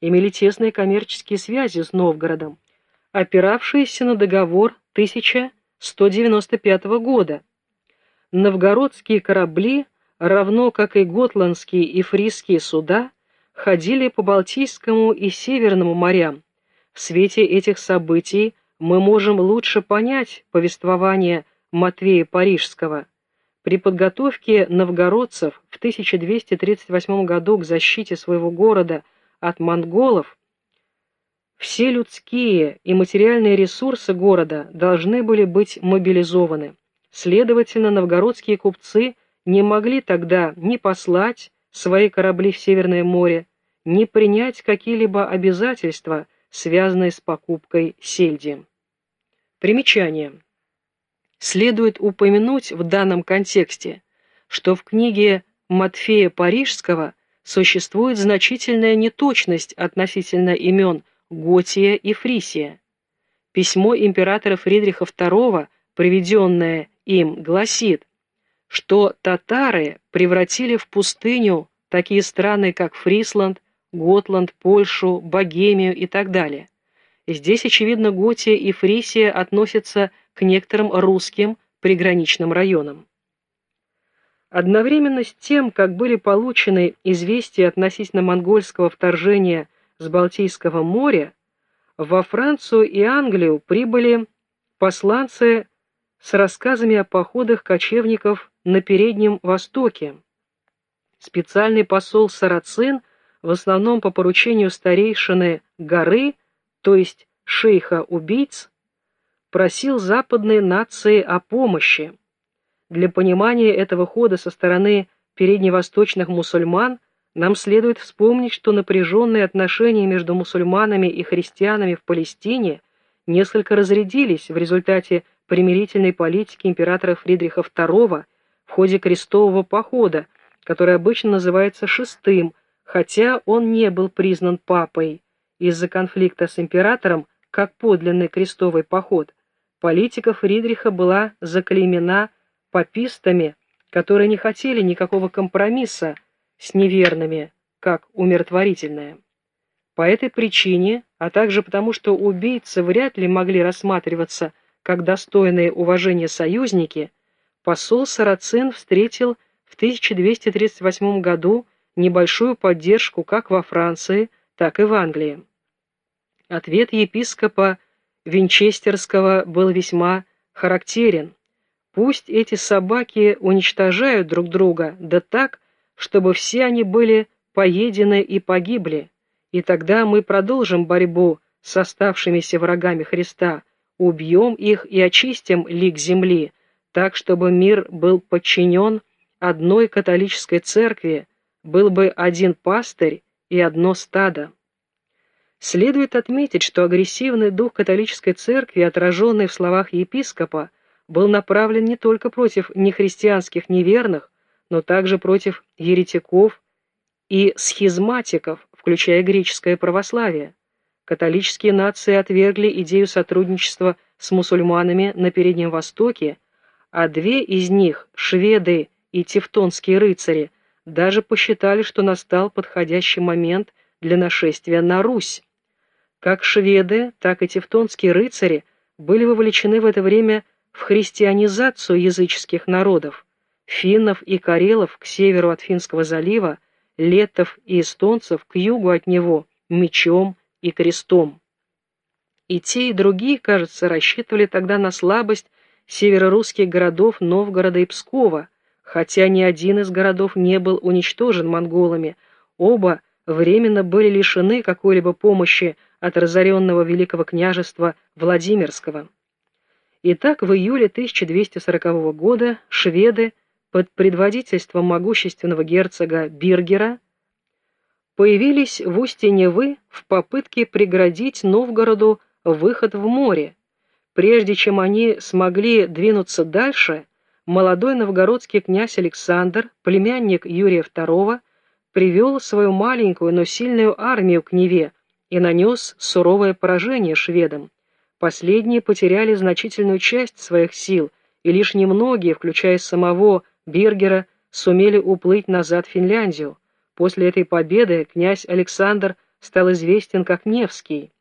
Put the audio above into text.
имели тесные коммерческие связи с Новгородом, опиравшиеся на договор 1195 года. Новгородские корабли, равно как и готландские и фрисские суда, ходили по Балтийскому и Северному морям. В свете этих событий мы можем лучше понять повествование Матвея Парижского. При подготовке новгородцев в 1238 году к защите своего города от монголов все людские и материальные ресурсы города должны были быть мобилизованы. Следовательно, новгородские купцы не могли тогда ни послать свои корабли в Северное море, ни принять какие-либо обязательства, связанные с покупкой сельди. Примечание. Следует упомянуть в данном контексте, что в книге Матфея Парижского существует значительная неточность относительно имен Готия и Фрисия. Письмо императора Фридриха II, приведенное им, гласит, что татары превратили в пустыню такие страны, как Фрисланд, Готланд, Польшу, Богемию и так далее. Здесь, очевидно, Готия и Фрисия относятся к некоторым русским приграничным районам. Одновременно с тем, как были получены известия относительно монгольского вторжения с Балтийского моря, во Францию и Англию прибыли посланцы с рассказами о походах кочевников на Переднем Востоке. Специальный посол Сарацин, в основном по поручению старейшины горы, то есть шейха-убийц, просил западные нации о помощи. Для понимания этого хода со стороны передневосточных мусульман нам следует вспомнить, что напряженные отношения между мусульманами и христианами в Палестине несколько разрядились в результате примирительной политики императора Фридриха II в ходе крестового похода, который обычно называется «шестым», хотя он не был признан папой из-за конфликта с императором как подлинный крестовый поход. Политика Фридриха была заклеймена папистами, которые не хотели никакого компромисса с неверными, как умиротворительная. По этой причине, а также потому, что убийцы вряд ли могли рассматриваться как достойные уважения союзники, посол Сарацин встретил в 1238 году небольшую поддержку как во Франции, так и в Англии. Ответ епископа Винчестерского был весьма характерен. Пусть эти собаки уничтожают друг друга, да так, чтобы все они были поедены и погибли, и тогда мы продолжим борьбу с оставшимися врагами Христа, убьем их и очистим лик земли, так, чтобы мир был подчинен одной католической церкви, был бы один пастырь и одно стадо. Следует отметить, что агрессивный дух католической церкви, отраженный в словах епископа, был направлен не только против нехристианских неверных, но также против еретиков и схизматиков, включая греческое православие католические нации отвергли идею сотрудничества с мусульманами на Переднем Востоке, а две из них, шведы и тевтонские рыцари, даже посчитали, что настал подходящий момент для нашествия на Русь. Как шведы, так и тевтонские рыцари были вовлечены в это время в христианизацию языческих народов, финнов и карелов к северу от Финского залива, летов и эстонцев к югу от него мечом и крестом. И те, и другие, кажется, рассчитывали тогда на слабость северорусских городов Новгорода и Пскова, хотя ни один из городов не был уничтожен монголами, оба временно были лишены какой-либо помощи от разоренного Великого княжества Владимирского. Итак, в июле 1240 года шведы под предводительством могущественного герцога Биргера появились в устье Невы в попытке преградить Новгороду выход в море. Прежде чем они смогли двинуться дальше, молодой новгородский князь Александр, племянник Юрия II, привел свою маленькую, но сильную армию к Неве и нанес суровое поражение шведам. Последние потеряли значительную часть своих сил, и лишь немногие, включая самого Биргера, сумели уплыть назад в Финляндию. После этой победы князь Александр стал известен как Невский.